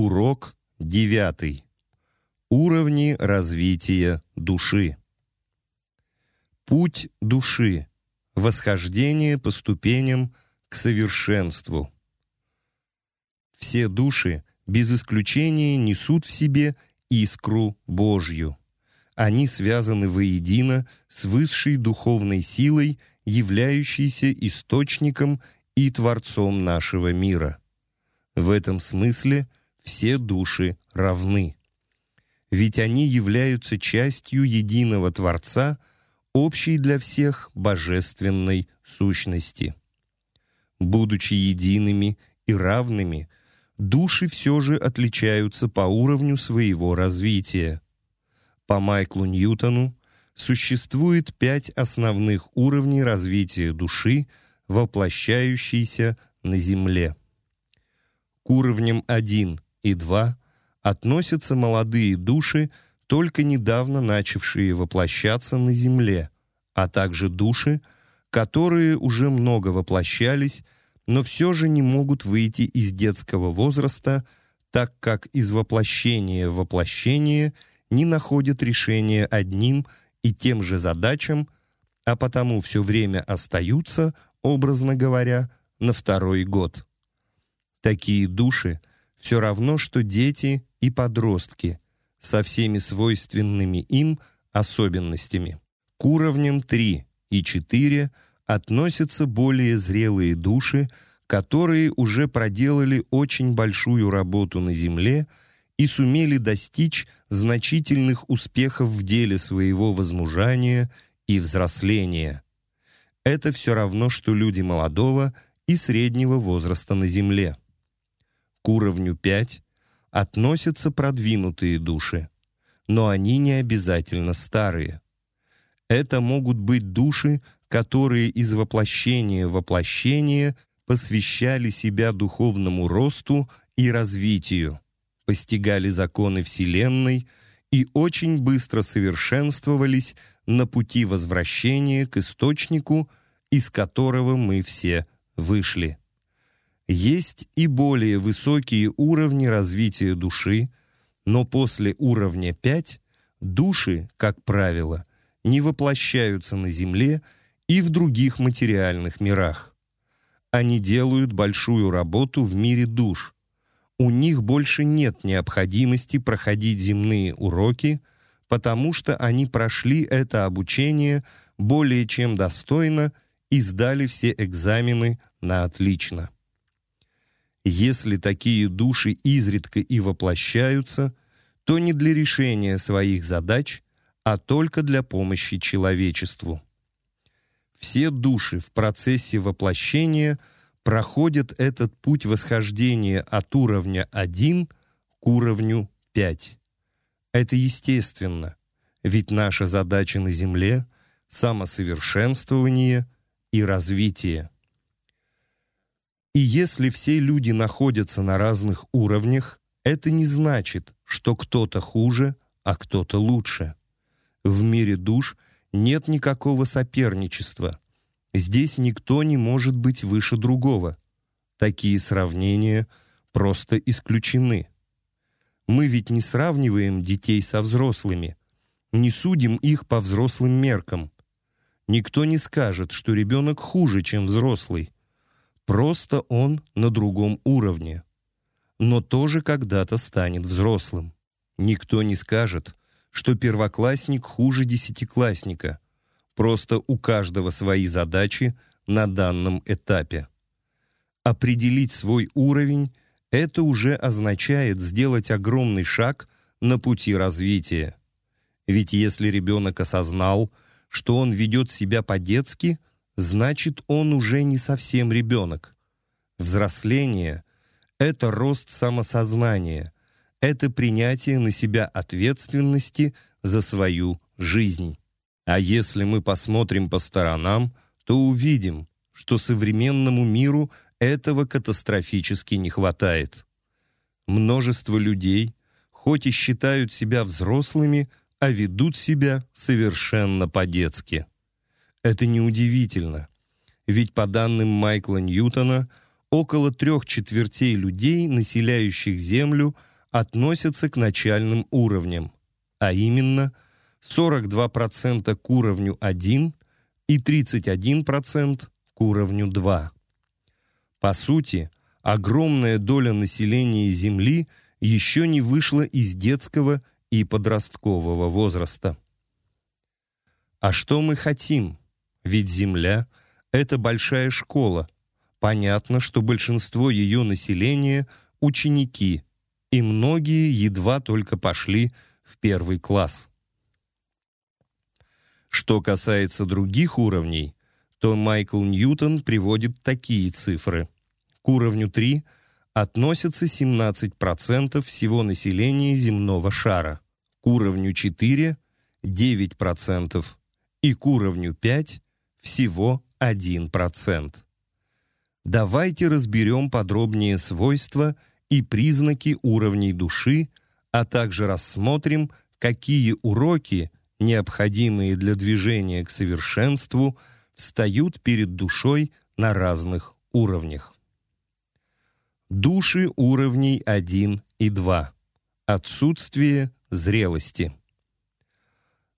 Урок девятый. Уровни развития души. Путь души. Восхождение по ступеням к совершенству. Все души, без исключения, несут в себе искру Божью. Они связаны воедино с высшей духовной силой, являющейся источником и творцом нашего мира. В этом смысле все души равны. Ведь они являются частью единого Творца, общей для всех божественной сущности. Будучи едиными и равными, души все же отличаются по уровню своего развития. По Майклу Ньютону существует пять основных уровней развития души, воплощающейся на Земле. К уровням 1 и 2 относятся молодые души, только недавно начавшие воплощаться на Земле, а также души, которые уже много воплощались, но все же не могут выйти из детского возраста, так как из воплощения в воплощение не находят решения одним и тем же задачам, а потому все время остаются, образно говоря, на второй год. Такие души все равно, что дети и подростки со всеми свойственными им особенностями. К уровням 3 и 4 относятся более зрелые души, которые уже проделали очень большую работу на Земле и сумели достичь значительных успехов в деле своего возмужания и взросления. Это все равно, что люди молодого и среднего возраста на Земле. К уровню 5 относятся продвинутые души, но они не обязательно старые. Это могут быть души, которые из воплощения в воплощение посвящали себя духовному росту и развитию, постигали законы Вселенной и очень быстро совершенствовались на пути возвращения к источнику, из которого мы все вышли. Есть и более высокие уровни развития души, но после уровня 5 души, как правило, не воплощаются на Земле и в других материальных мирах. Они делают большую работу в мире душ. У них больше нет необходимости проходить земные уроки, потому что они прошли это обучение более чем достойно и сдали все экзамены на отлично. Если такие души изредка и воплощаются, то не для решения своих задач, а только для помощи человечеству. Все души в процессе воплощения проходят этот путь восхождения от уровня 1 к уровню 5. Это естественно, ведь наша задача на Земле — самосовершенствование и развитие. И если все люди находятся на разных уровнях, это не значит, что кто-то хуже, а кто-то лучше. В мире душ нет никакого соперничества. Здесь никто не может быть выше другого. Такие сравнения просто исключены. Мы ведь не сравниваем детей со взрослыми, не судим их по взрослым меркам. Никто не скажет, что ребенок хуже, чем взрослый. Просто он на другом уровне. Но тоже когда-то станет взрослым. Никто не скажет, что первоклассник хуже десятиклассника. Просто у каждого свои задачи на данном этапе. Определить свой уровень – это уже означает сделать огромный шаг на пути развития. Ведь если ребенок осознал, что он ведет себя по-детски – значит, он уже не совсем ребенок. Взросление — это рост самосознания, это принятие на себя ответственности за свою жизнь. А если мы посмотрим по сторонам, то увидим, что современному миру этого катастрофически не хватает. Множество людей, хоть и считают себя взрослыми, а ведут себя совершенно по-детски. Это неудивительно, ведь по данным Майкла Ньютона, около трех четвертей людей, населяющих Землю, относятся к начальным уровням, а именно 42% к уровню 1 и 31% к уровню 2. По сути, огромная доля населения Земли еще не вышла из детского и подросткового возраста. А что мы хотим? Ведь Земля — это большая школа. Понятно, что большинство ее населения — ученики, и многие едва только пошли в первый класс. Что касается других уровней, то Майкл Ньютон приводит такие цифры. К уровню 3 относятся 17% всего населения земного шара, к уровню 4 – 9% и к уровню 5 – всего 1%. Давайте разберем подробнее свойства и признаки уровней души, а также рассмотрим, какие уроки, необходимые для движения к совершенству, встают перед душой на разных уровнях. Души уровней 1 и 2. Отсутствие зрелости.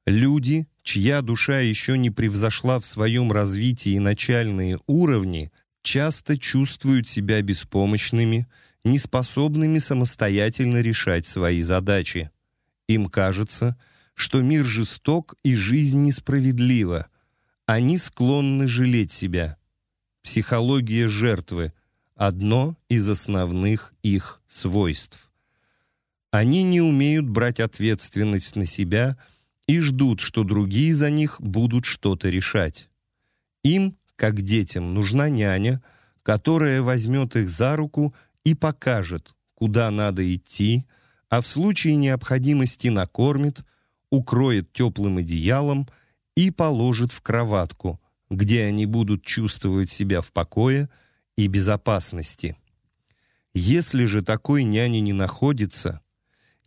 Люди, чья душа еще не превзошла в своем развитии начальные уровни, часто чувствуют себя беспомощными, неспособными самостоятельно решать свои задачи. Им кажется, что мир жесток и жизнь несправедлива. Они склонны жалеть себя. Психология жертвы – одно из основных их свойств. Они не умеют брать ответственность на себя и ждут, что другие за них будут что-то решать. Им, как детям, нужна няня, которая возьмет их за руку и покажет, куда надо идти, а в случае необходимости накормит, укроет теплым одеялом и положит в кроватку, где они будут чувствовать себя в покое и безопасности. Если же такой няни не находится,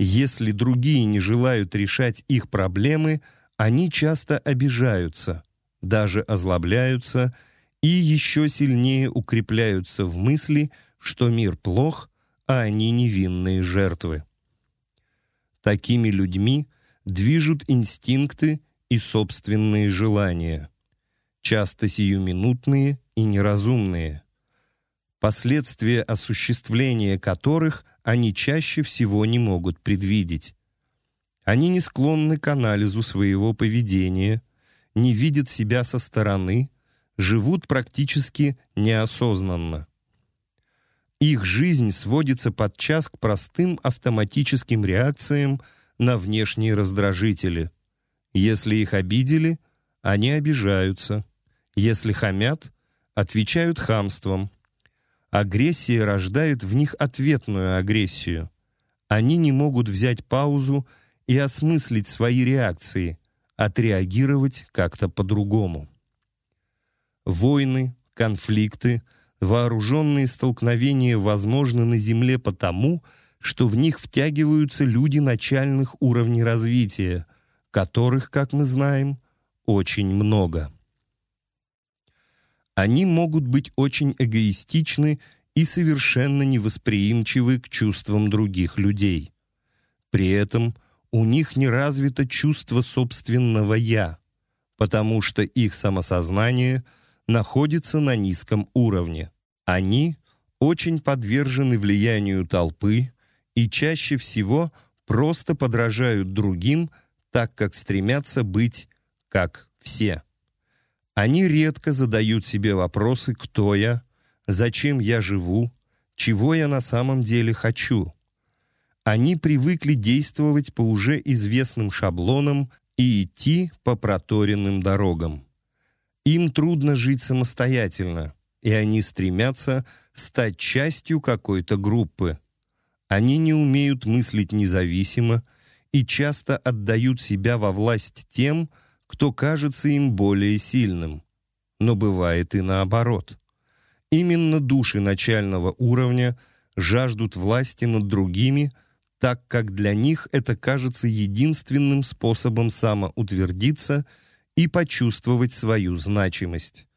если другие не желают решать их проблемы, они часто обижаются, даже озлобляются и еще сильнее укрепляются в мысли, что мир плох, а они невинные жертвы. Такими людьми движут инстинкты и собственные желания, часто сиюминутные и неразумные, последствия осуществления которых они чаще всего не могут предвидеть. Они не склонны к анализу своего поведения, не видят себя со стороны, живут практически неосознанно. Их жизнь сводится подчас к простым автоматическим реакциям на внешние раздражители. Если их обидели, они обижаются. Если хамят, отвечают хамством. Агрессия рождает в них ответную агрессию. Они не могут взять паузу и осмыслить свои реакции, отреагировать как-то по-другому. Войны, конфликты — Вооруженные столкновения возможны на Земле потому, что в них втягиваются люди начальных уровней развития, которых, как мы знаем, очень много. Они могут быть очень эгоистичны и совершенно невосприимчивы к чувствам других людей. При этом у них не развито чувство собственного «я», потому что их самосознание находится на низком уровне. Они очень подвержены влиянию толпы и чаще всего просто подражают другим, так как стремятся быть как все. Они редко задают себе вопросы «кто я?», «зачем я живу?», «чего я на самом деле хочу?». Они привыкли действовать по уже известным шаблонам и идти по проторенным дорогам. Им трудно жить самостоятельно – и они стремятся стать частью какой-то группы. Они не умеют мыслить независимо и часто отдают себя во власть тем, кто кажется им более сильным. Но бывает и наоборот. Именно души начального уровня жаждут власти над другими, так как для них это кажется единственным способом самоутвердиться и почувствовать свою значимость.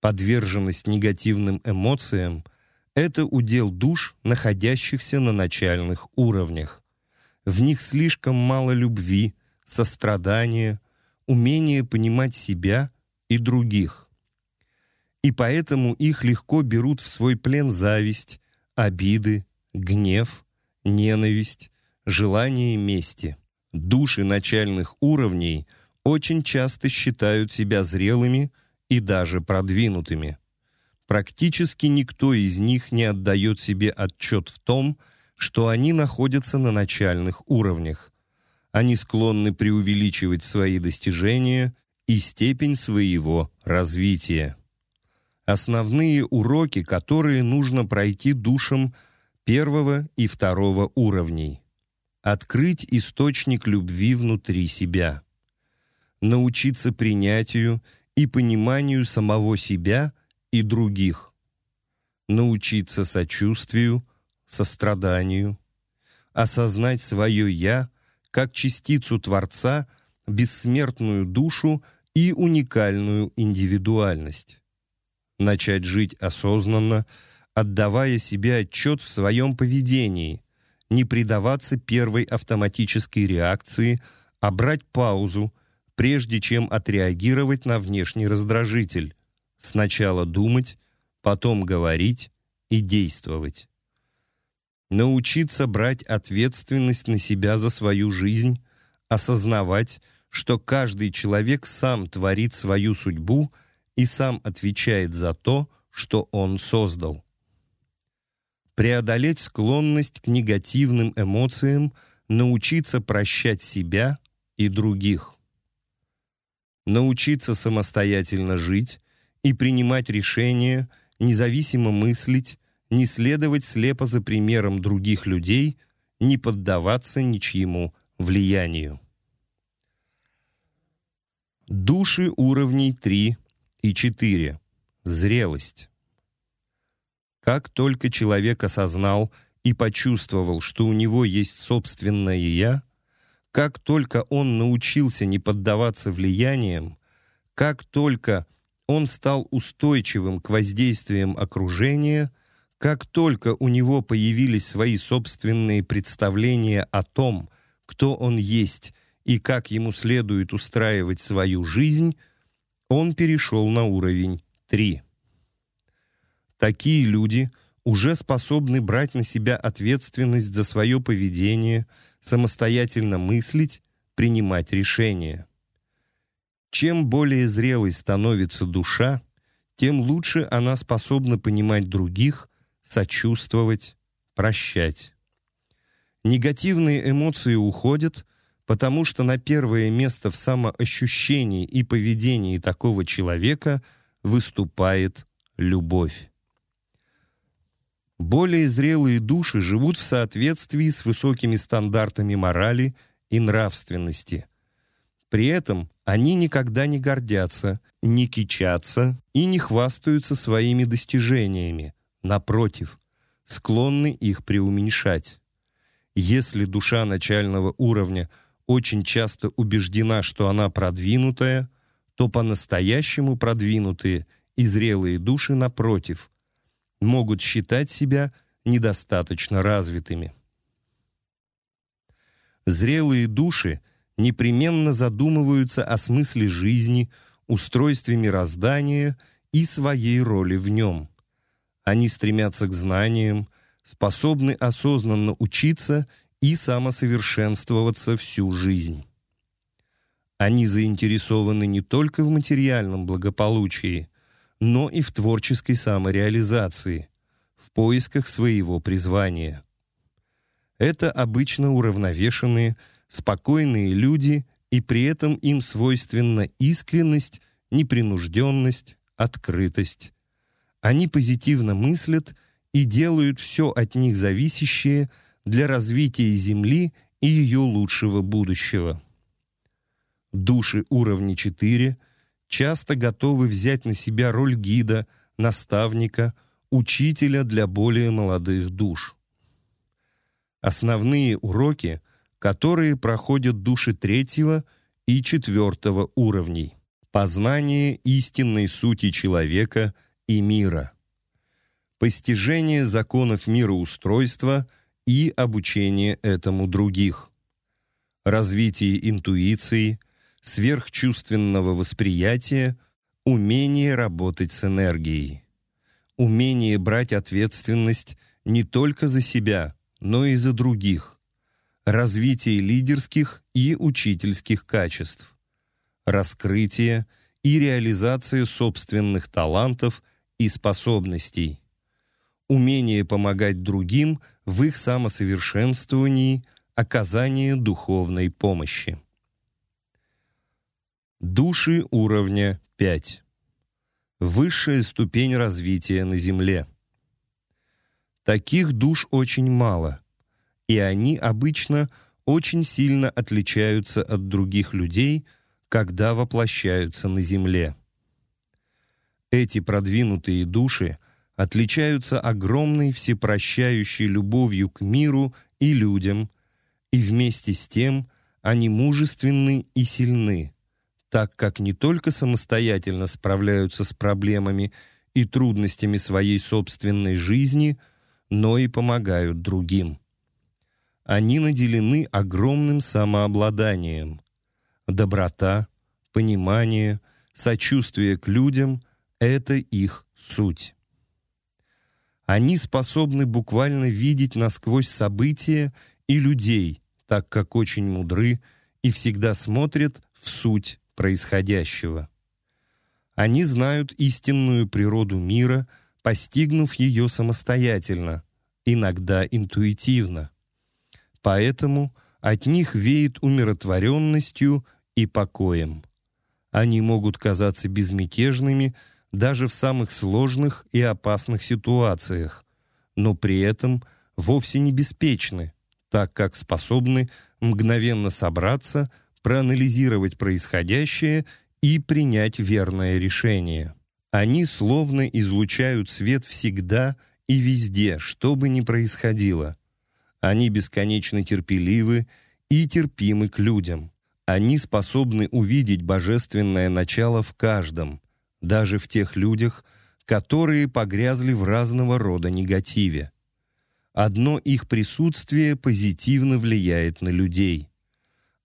Подверженность негативным эмоциям – это удел душ, находящихся на начальных уровнях. В них слишком мало любви, сострадания, умения понимать себя и других. И поэтому их легко берут в свой плен зависть, обиды, гнев, ненависть, желание мести. Души начальных уровней очень часто считают себя зрелыми и даже продвинутыми. Практически никто из них не отдает себе отчет в том, что они находятся на начальных уровнях. Они склонны преувеличивать свои достижения и степень своего развития. Основные уроки, которые нужно пройти душам первого и второго уровней. Открыть источник любви внутри себя. Научиться принятию и пониманию самого себя и других. Научиться сочувствию, состраданию. Осознать свое «я» как частицу Творца, бессмертную душу и уникальную индивидуальность. Начать жить осознанно, отдавая себе отчет в своем поведении, не предаваться первой автоматической реакции, а брать паузу, прежде чем отреагировать на внешний раздражитель. Сначала думать, потом говорить и действовать. Научиться брать ответственность на себя за свою жизнь, осознавать, что каждый человек сам творит свою судьбу и сам отвечает за то, что он создал. Преодолеть склонность к негативным эмоциям, научиться прощать себя и других научиться самостоятельно жить и принимать решения, независимо мыслить, не следовать слепо за примером других людей, не поддаваться ничьему влиянию. Души уровней 3 и 4. Зрелость. Как только человек осознал и почувствовал, что у него есть собственное «я», как только он научился не поддаваться влияниям, как только он стал устойчивым к воздействиям окружения, как только у него появились свои собственные представления о том, кто он есть и как ему следует устраивать свою жизнь, он перешел на уровень 3. Такие люди уже способны брать на себя ответственность за свое поведение – самостоятельно мыслить, принимать решения. Чем более зрелой становится душа, тем лучше она способна понимать других, сочувствовать, прощать. Негативные эмоции уходят, потому что на первое место в самоощущении и поведении такого человека выступает любовь. Более зрелые души живут в соответствии с высокими стандартами морали и нравственности. При этом они никогда не гордятся, не кичатся и не хвастаются своими достижениями. Напротив, склонны их преуменьшать. Если душа начального уровня очень часто убеждена, что она продвинутая, то по-настоящему продвинутые и зрелые души, напротив – могут считать себя недостаточно развитыми. Зрелые души непременно задумываются о смысле жизни, устройстве мироздания и своей роли в нем. Они стремятся к знаниям, способны осознанно учиться и самосовершенствоваться всю жизнь. Они заинтересованы не только в материальном благополучии, но и в творческой самореализации, в поисках своего призвания. Это обычно уравновешенные, спокойные люди, и при этом им свойственна искренность, непринужденность, открытость. Они позитивно мыслят и делают все от них зависящее для развития Земли и ее лучшего будущего. Души уровня 4 – часто готовы взять на себя роль гида, наставника, учителя для более молодых душ. Основные уроки, которые проходят души третьего и четвертого уровней. познание истинной сути человека и мира, постижение законов мироустройства и обучение этому других, развитие интуиции, сверхчувственного восприятия, умение работать с энергией, умение брать ответственность не только за себя, но и за других, развитие лидерских и учительских качеств, раскрытие и реализация собственных талантов и способностей, умение помогать другим в их самосовершенствовании, оказание духовной помощи. Души уровня 5. Высшая ступень развития на Земле. Таких душ очень мало, и они обычно очень сильно отличаются от других людей – когда воплощаются на земле. Эти продвинутые души отличаются огромной всепрощающей любовью к миру и людям, и вместе с тем они мужественны и сильны, так как не только самостоятельно справляются с проблемами и трудностями своей собственной жизни, но и помогают другим. Они наделены огромным самообладанием, Доброта, понимание, сочувствие к людям — это их суть. Они способны буквально видеть насквозь события и людей, так как очень мудры и всегда смотрят в суть происходящего. Они знают истинную природу мира, постигнув ее самостоятельно, иногда интуитивно. Поэтому от них веет умиротворенностью и покоем. Они могут казаться безмятежными даже в самых сложных и опасных ситуациях, но при этом вовсе не беспечны, так как способны мгновенно собраться, проанализировать происходящее и принять верное решение. Они словно излучают свет всегда и везде, что бы ни происходило. Они бесконечно терпеливы и терпимы к людям. Они способны увидеть божественное начало в каждом, даже в тех людях, которые погрязли в разного рода негативе. Одно их присутствие позитивно влияет на людей.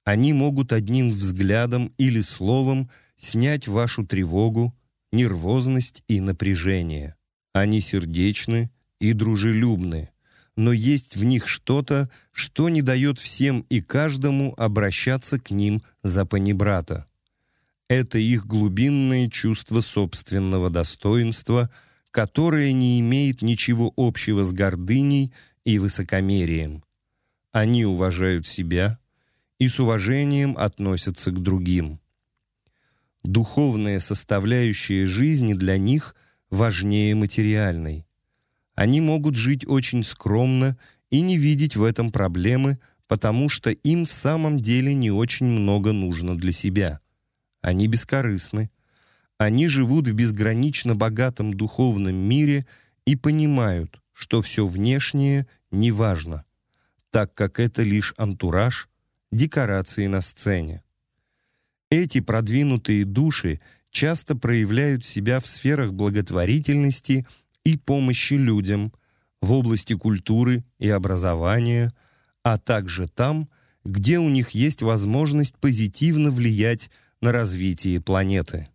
Они могут одним взглядом или словом снять вашу тревогу, нервозность и напряжение. Они сердечны и дружелюбны, но есть в них что-то, что не дает всем и каждому обращаться к ним за панибрата. Это их глубинное чувство собственного достоинства, которое не имеет ничего общего с гордыней и высокомерием. Они уважают себя и с уважением относятся к другим. Духовная составляющая жизни для них важнее материальной. Они могут жить очень скромно и не видеть в этом проблемы, потому что им в самом деле не очень много нужно для себя. Они бескорыстны. Они живут в безгранично богатом духовном мире и понимают, что все внешнее не важно, так как это лишь антураж, декорации на сцене. Эти продвинутые души часто проявляют себя в сферах благотворительности – и помощи людям в области культуры и образования, а также там, где у них есть возможность позитивно влиять на развитие планеты.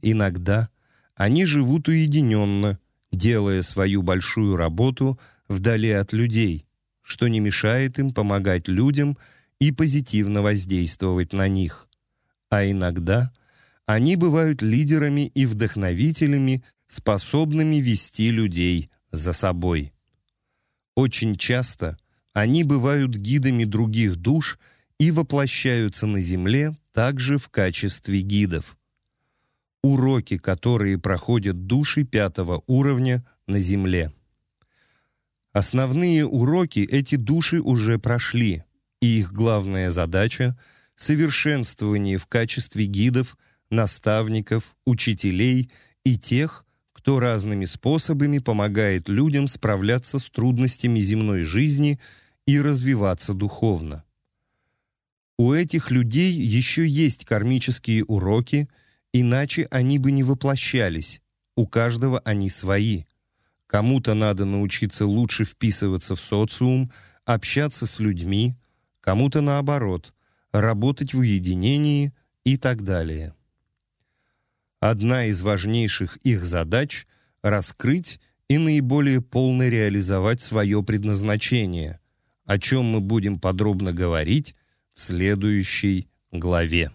Иногда они живут уединенно, делая свою большую работу вдали от людей, что не мешает им помогать людям и позитивно воздействовать на них. А иногда они бывают лидерами и вдохновителями способными вести людей за собой. Очень часто они бывают гидами других душ и воплощаются на Земле также в качестве гидов. Уроки, которые проходят души пятого уровня на Земле. Основные уроки эти души уже прошли, и их главная задача — совершенствование в качестве гидов, наставников, учителей и тех, кто разными способами помогает людям справляться с трудностями земной жизни и развиваться духовно. У этих людей еще есть кармические уроки, Иначе они бы не воплощались, у каждого они свои. Кому-то надо научиться лучше вписываться в социум, общаться с людьми, кому-то наоборот, работать в уединении и так далее. Одна из важнейших их задач — раскрыть и наиболее полно реализовать свое предназначение, о чем мы будем подробно говорить следующей главе.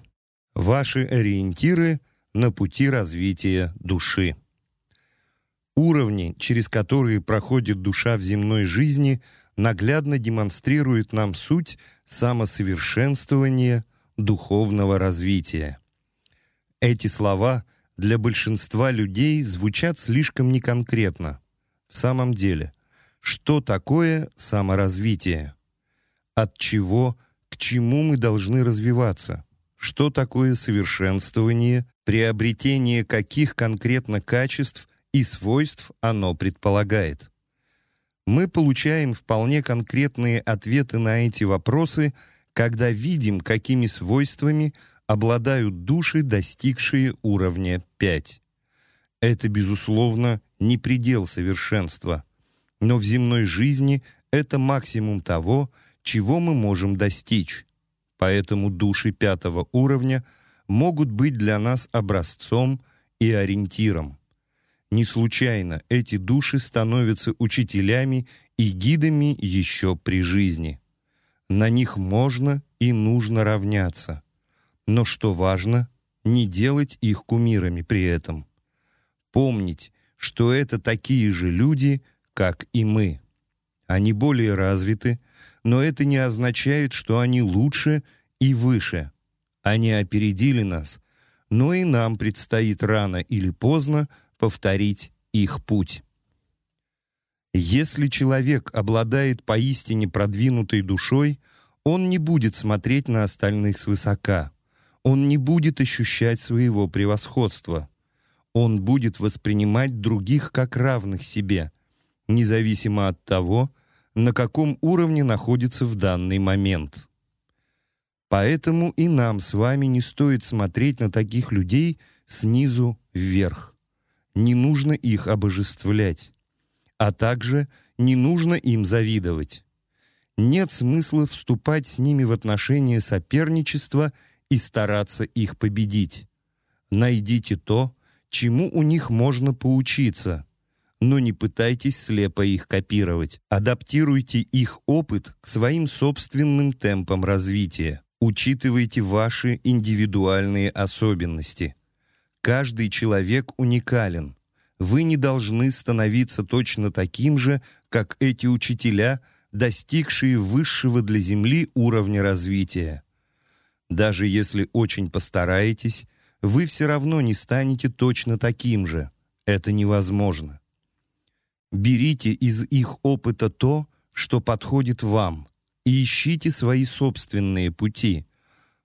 Ваши ориентиры на пути развития души. Уровни, через которые проходит душа в земной жизни, наглядно демонстрируют нам суть самосовершенствования духовного развития. Эти слова для большинства людей звучат слишком неконкретно. В самом деле, что такое саморазвитие? От чего, к чему мы должны развиваться? Что такое совершенствование, приобретение каких конкретно качеств – и свойств оно предполагает. Мы получаем вполне конкретные ответы на эти вопросы, когда видим, какими свойствами обладают души, достигшие уровня 5. Это, безусловно, не предел совершенства, но в земной жизни это максимум того, чего мы можем достичь. Поэтому души пятого уровня могут быть для нас образцом и ориентиром. Не случайно эти души становятся учителями и гидами еще при жизни. На них можно и нужно равняться. Но что важно, не делать их кумирами при этом. Помнить, что это такие же люди, как и мы. Они более развиты, но это не означает, что они лучше и выше. Они опередили нас, но и нам предстоит рано или поздно повторить их путь. Если человек обладает поистине продвинутой душой, он не будет смотреть на остальных свысока, он не будет ощущать своего превосходства, он будет воспринимать других как равных себе, независимо от того, на каком уровне находится в данный момент. Поэтому и нам с вами не стоит смотреть на таких людей снизу вверх не нужно их обожествлять, а также не нужно им завидовать. Нет смысла вступать с ними в отношения соперничества и стараться их победить. Найдите то, чему у них можно поучиться, но не пытайтесь слепо их копировать. Адаптируйте их опыт к своим собственным темпам развития. Учитывайте ваши индивидуальные особенности – Каждый человек уникален. Вы не должны становиться точно таким же, как эти учителя, достигшие высшего для Земли уровня развития. Даже если очень постараетесь, вы все равно не станете точно таким же. Это невозможно. Берите из их опыта то, что подходит вам, и ищите свои собственные пути.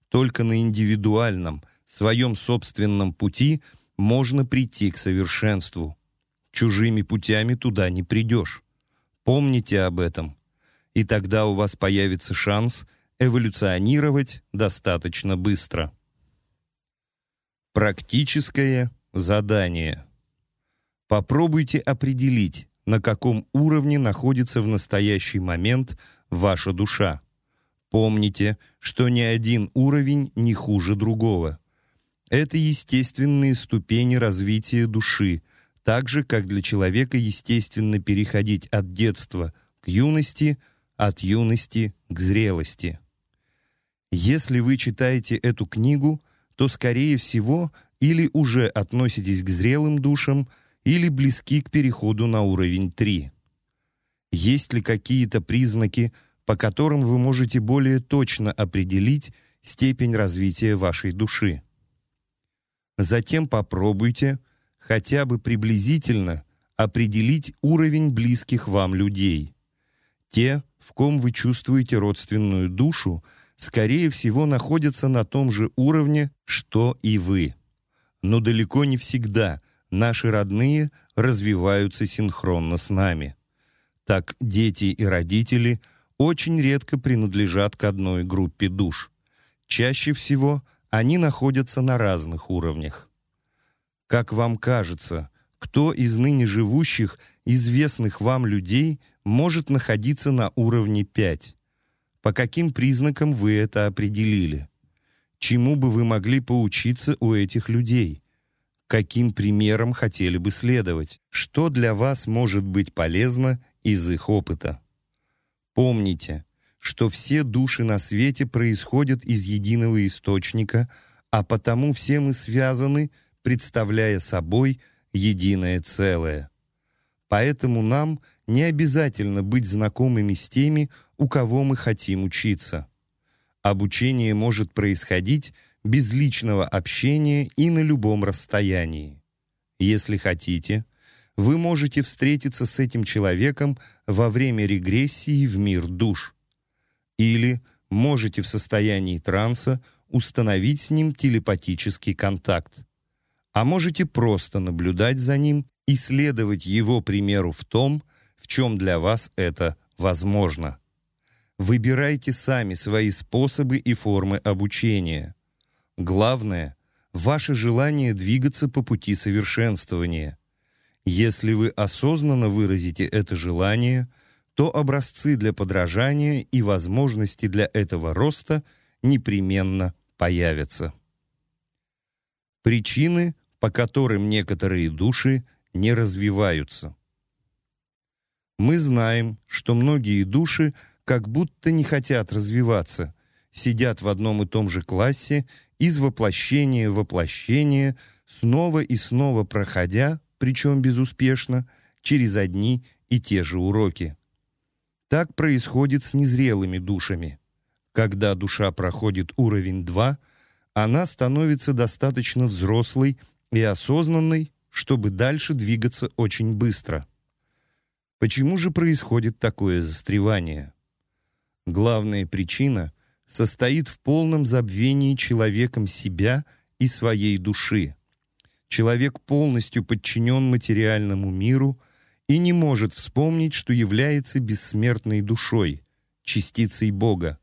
Только на индивидуальном, своем собственном пути можно прийти к совершенству. Чужими путями туда не придешь. Помните об этом, и тогда у вас появится шанс эволюционировать достаточно быстро. Практическое задание. Попробуйте определить, на каком уровне находится в настоящий момент ваша душа. Помните, что ни один уровень не хуже другого. Это естественные ступени развития души, так же, как для человека естественно переходить от детства к юности, от юности к зрелости. Если вы читаете эту книгу, то, скорее всего, или уже относитесь к зрелым душам, или близки к переходу на уровень 3. Есть ли какие-то признаки, по которым вы можете более точно определить степень развития вашей души? Затем попробуйте хотя бы приблизительно определить уровень близких вам людей. Те, в ком вы чувствуете родственную душу, скорее всего находятся на том же уровне, что и вы. Но далеко не всегда наши родные развиваются синхронно с нами. Так дети и родители очень редко принадлежат к одной группе душ. Чаще всего – они находятся на разных уровнях. Как вам кажется, кто из ныне живущих, известных вам людей, может находиться на уровне 5? По каким признакам вы это определили? Чему бы вы могли поучиться у этих людей? Каким примером хотели бы следовать? Что для вас может быть полезно из их опыта? Помните, что все души на свете происходят из единого источника, а потому все мы связаны, представляя собой единое целое. Поэтому нам не обязательно быть знакомыми с теми, у кого мы хотим учиться. Обучение может происходить без личного общения и на любом расстоянии. Если хотите, вы можете встретиться с этим человеком во время регрессии в мир душ. Или можете в состоянии транса установить с ним телепатический контакт. А можете просто наблюдать за ним и следовать его примеру в том, в чем для вас это возможно. Выбирайте сами свои способы и формы обучения. Главное – ваше желание двигаться по пути совершенствования. Если вы осознанно выразите это желание, то образцы для подражания и возможности для этого роста непременно появятся. Причины, по которым некоторые души не развиваются. Мы знаем, что многие души как будто не хотят развиваться, сидят в одном и том же классе, из воплощения в воплощение, снова и снова проходя, причем безуспешно, через одни и те же уроки. Так происходит с незрелыми душами. Когда душа проходит уровень 2, она становится достаточно взрослой и осознанной, чтобы дальше двигаться очень быстро. Почему же происходит такое застревание? Главная причина состоит в полном забвении человеком себя и своей души. Человек полностью подчинен материальному миру и не может вспомнить, что является бессмертной душой, частицей Бога.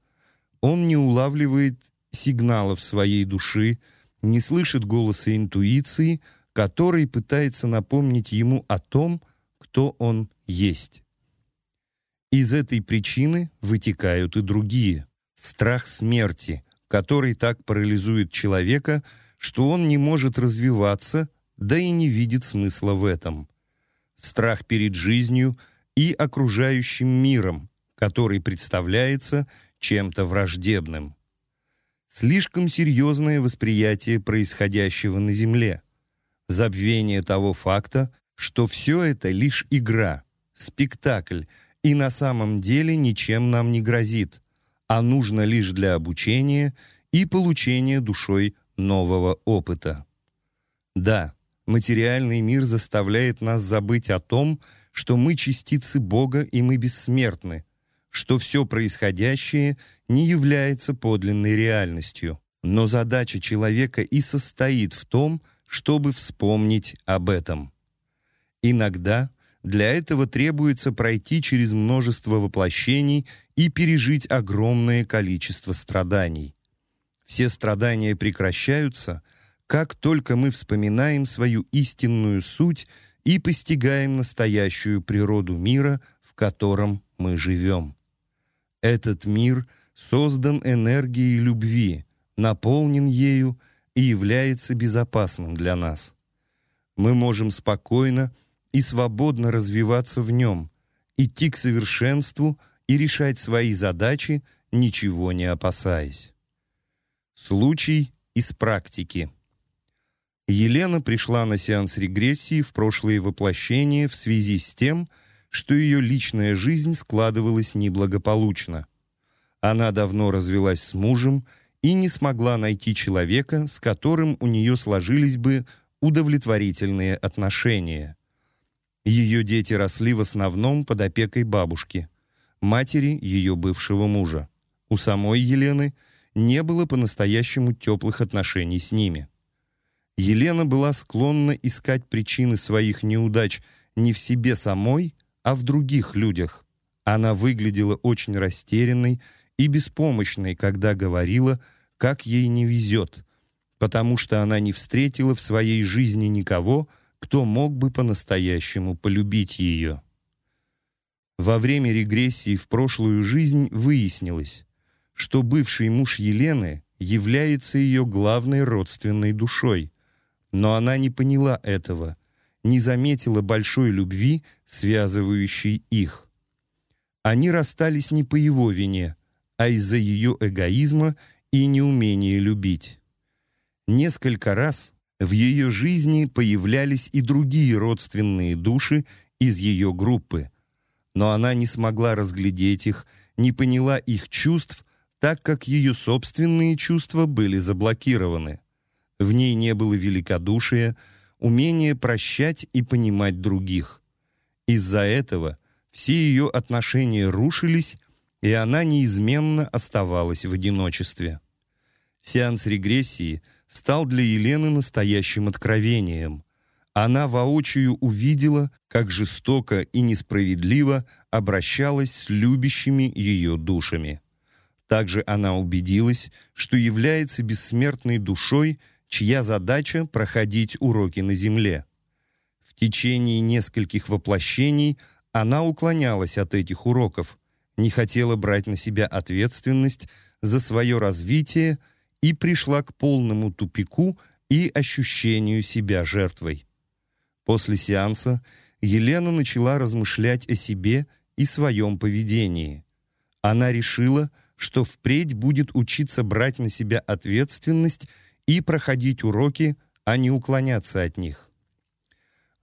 Он не улавливает сигналов своей души, не слышит голоса интуиции, который пытается напомнить ему о том, кто он есть. Из этой причины вытекают и другие. Страх смерти, который так парализует человека, что он не может развиваться, да и не видит смысла в этом. Страх перед жизнью и окружающим миром, который представляется чем-то враждебным. Слишком серьезное восприятие происходящего на Земле. Забвение того факта, что все это лишь игра, спектакль, и на самом деле ничем нам не грозит, а нужно лишь для обучения и получения душой нового опыта. Да, материальный мир заставляет нас забыть о том, что мы частицы Бога и мы бессмертны, что все происходящее не является подлинной реальностью. Но задача человека и состоит в том, чтобы вспомнить об этом. Иногда для этого требуется пройти через множество воплощений и пережить огромное количество страданий. Все страдания прекращаются, как только мы вспоминаем свою истинную суть и постигаем настоящую природу мира, в котором мы живем. Этот мир создан энергией любви, наполнен ею и является безопасным для нас. Мы можем спокойно и свободно развиваться в нем, идти к совершенству и решать свои задачи, ничего не опасаясь. Случай из практики. Елена пришла на сеанс регрессии в прошлые воплощения в связи с тем, что ее личная жизнь складывалась неблагополучно. Она давно развелась с мужем и не смогла найти человека, с которым у нее сложились бы удовлетворительные отношения. Ее дети росли в основном под опекой бабушки, матери ее бывшего мужа. У самой Елены не было по-настоящему теплых отношений с ними. Елена была склонна искать причины своих неудач не в себе самой, а в других людях. Она выглядела очень растерянной и беспомощной, когда говорила, как ей не везет, потому что она не встретила в своей жизни никого, кто мог бы по-настоящему полюбить ее. Во время регрессии в прошлую жизнь выяснилось, что бывший муж Елены является ее главной родственной душой, но она не поняла этого, не заметила большой любви, связывающей их. Они расстались не по его вине, а из-за ее эгоизма и неумения любить. Несколько раз в ее жизни появлялись и другие родственные души из ее группы, но она не смогла разглядеть их, не поняла их чувств, так как ее собственные чувства были заблокированы. В ней не было великодушия, умения прощать и понимать других. Из-за этого все ее отношения рушились, и она неизменно оставалась в одиночестве. Сеанс регрессии стал для Елены настоящим откровением. Она воочию увидела, как жестоко и несправедливо обращалась с любящими ее душами. Также она убедилась, что является бессмертной душой, чья задача — проходить уроки на земле. В течение нескольких воплощений она уклонялась от этих уроков, не хотела брать на себя ответственность за свое развитие и пришла к полному тупику и ощущению себя жертвой. После сеанса Елена начала размышлять о себе и своем поведении. Она решила, что впредь будет учиться брать на себя ответственность и проходить уроки, а не уклоняться от них.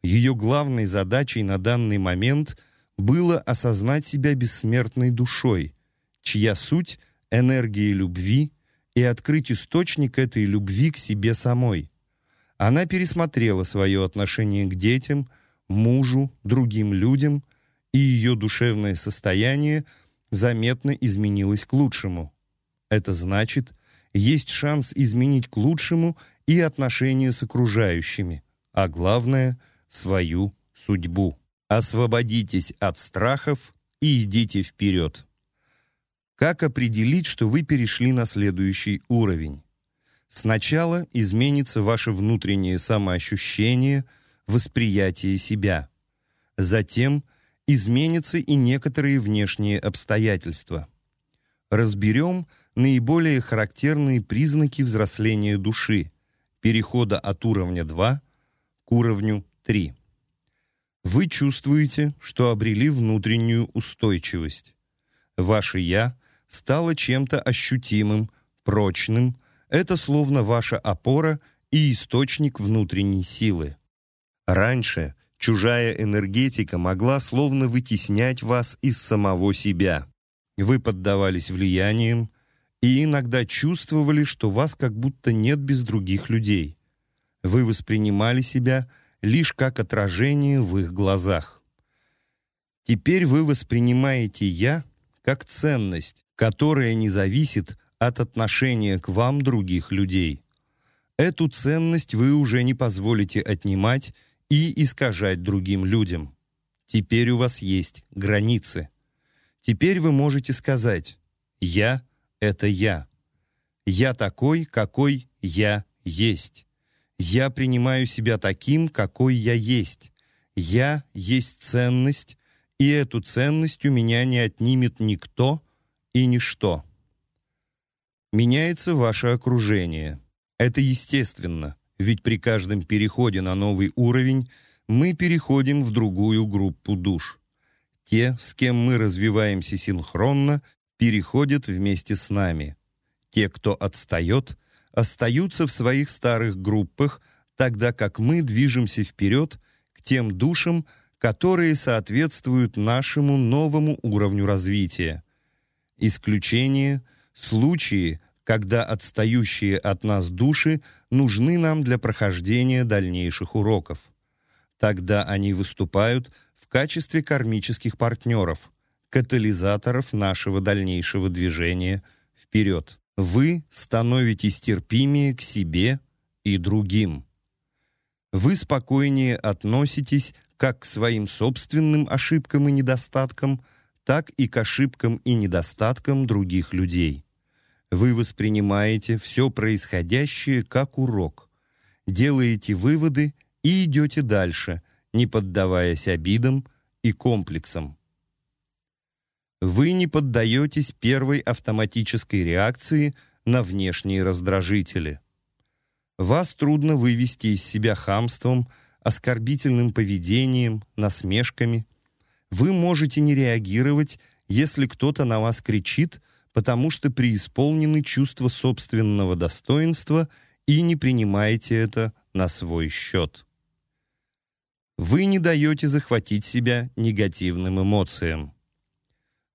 Ее главной задачей на данный момент было осознать себя бессмертной душой, чья суть — энергия любви, и открыть источник этой любви к себе самой. Она пересмотрела свое отношение к детям, мужу, другим людям, и ее душевное состояние — заметно изменилось к лучшему. Это значит, есть шанс изменить к лучшему и отношения с окружающими, а главное — свою судьбу. Освободитесь от страхов и идите вперед. Как определить, что вы перешли на следующий уровень? Сначала изменится ваше внутреннее самоощущение, восприятие себя. Затем изменятся и некоторые внешние обстоятельства. Разберем наиболее характерные признаки взросления души, перехода от уровня 2 к уровню 3. Вы чувствуете, что обрели внутреннюю устойчивость. Ваше «я» стало чем-то ощутимым, прочным, это словно ваша опора и источник внутренней силы. Раньше Чужая энергетика могла словно вытеснять вас из самого себя. Вы поддавались влияниям и иногда чувствовали, что вас как будто нет без других людей. Вы воспринимали себя лишь как отражение в их глазах. Теперь вы воспринимаете «я» как ценность, которая не зависит от отношения к вам других людей. Эту ценность вы уже не позволите отнимать и искажать другим людям. Теперь у вас есть границы. Теперь вы можете сказать «Я — это я». Я такой, какой я есть. Я принимаю себя таким, какой я есть. Я есть ценность, и эту ценность у меня не отнимет никто и ничто. Меняется ваше окружение. Это естественно ведь при каждом переходе на новый уровень мы переходим в другую группу душ. Те, с кем мы развиваемся синхронно, переходят вместе с нами. Те, кто отстает, остаются в своих старых группах, тогда как мы движемся вперед к тем душам, которые соответствуют нашему новому уровню развития. Исключение — случаи, когда отстающие от нас души нужны нам для прохождения дальнейших уроков. Тогда они выступают в качестве кармических партнеров, катализаторов нашего дальнейшего движения вперед. Вы становитесь терпимее к себе и другим. Вы спокойнее относитесь как к своим собственным ошибкам и недостаткам, так и к ошибкам и недостаткам других людей Вы воспринимаете все происходящее как урок, делаете выводы и идете дальше, не поддаваясь обидам и комплексам. Вы не поддаетесь первой автоматической реакции на внешние раздражители. Вас трудно вывести из себя хамством, оскорбительным поведением, насмешками. Вы можете не реагировать, если кто-то на вас кричит, потому что преисполнены чувства собственного достоинства и не принимаете это на свой счет. Вы не даете захватить себя негативным эмоциям.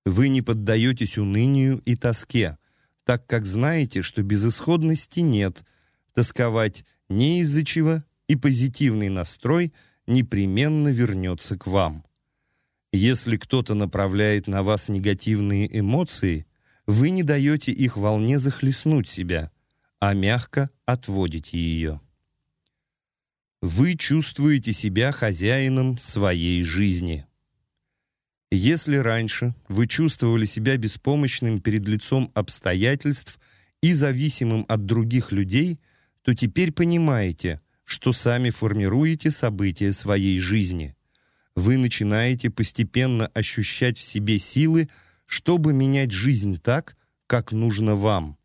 Вы не поддаетесь унынию и тоске, так как знаете, что безысходности нет, тосковать не из-за чего, и позитивный настрой непременно вернется к вам. Если кто-то направляет на вас негативные эмоции, вы не даете их волне захлестнуть себя, а мягко отводите ее. Вы чувствуете себя хозяином своей жизни. Если раньше вы чувствовали себя беспомощным перед лицом обстоятельств и зависимым от других людей, то теперь понимаете, что сами формируете события своей жизни. Вы начинаете постепенно ощущать в себе силы, чтобы менять жизнь так, как нужно вам.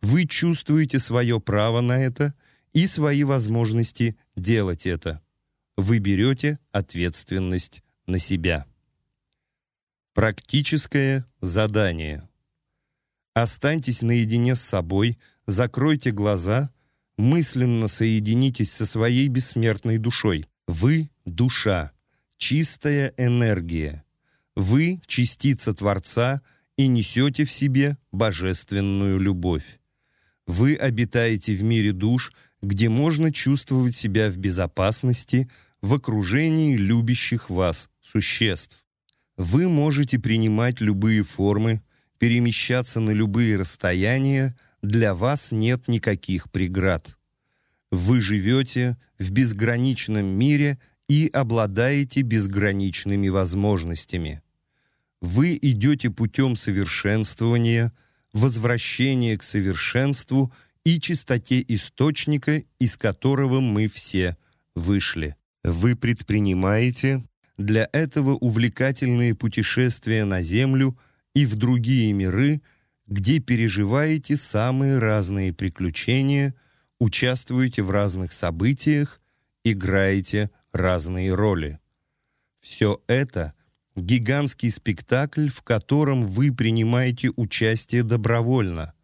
Вы чувствуете свое право на это и свои возможности делать это. Вы берете ответственность на себя. Практическое задание. Останьтесь наедине с собой, закройте глаза, мысленно соединитесь со своей бессмертной душой. Вы — душа, чистая энергия. Вы — частица Творца и несете в себе божественную любовь. Вы обитаете в мире душ, где можно чувствовать себя в безопасности в окружении любящих вас существ. Вы можете принимать любые формы, перемещаться на любые расстояния, для вас нет никаких преград. Вы живете в безграничном мире и обладаете безграничными возможностями. Вы идете путем совершенствования, возвращения к совершенству и чистоте источника, из которого мы все вышли. Вы предпринимаете для этого увлекательные путешествия на Землю и в другие миры, где переживаете самые разные приключения, участвуете в разных событиях, играете разные роли. Все это — гигантский спектакль, в котором вы принимаете участие добровольно,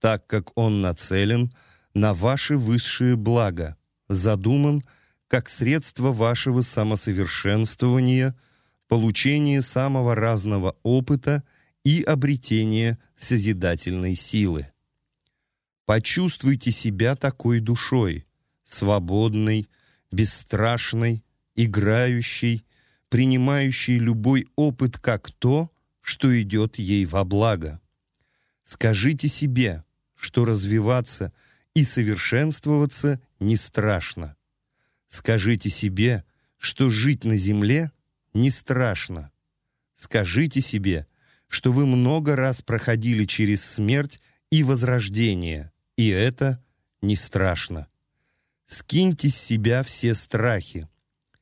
так как он нацелен на ваше высшее благо, задуман — как средство вашего самосовершенствования, получения самого разного опыта и обретения созидательной силы. Почувствуйте себя такой душой, свободной, бесстрашной, играющей, принимающей любой опыт как то, что идет ей во благо. Скажите себе, что развиваться и совершенствоваться не страшно. Скажите себе, что жить на земле не страшно. Скажите себе, что вы много раз проходили через смерть и возрождение, и это не страшно. Скиньте с себя все страхи.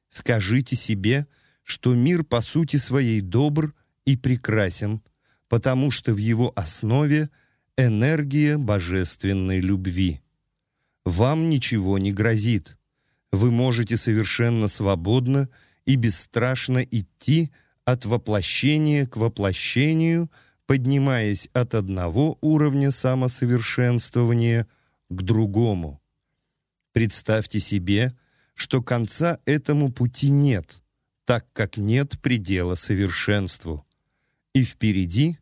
Скажите себе, что мир по сути своей добр и прекрасен, потому что в его основе энергия божественной любви. Вам ничего не грозит вы можете совершенно свободно и бесстрашно идти от воплощения к воплощению, поднимаясь от одного уровня самосовершенствования к другому. Представьте себе, что конца этому пути нет, так как нет предела совершенству. И впереди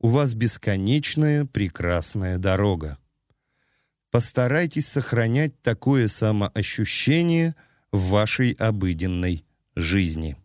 у вас бесконечная прекрасная дорога. Постарайтесь сохранять такое самоощущение в вашей обыденной жизни.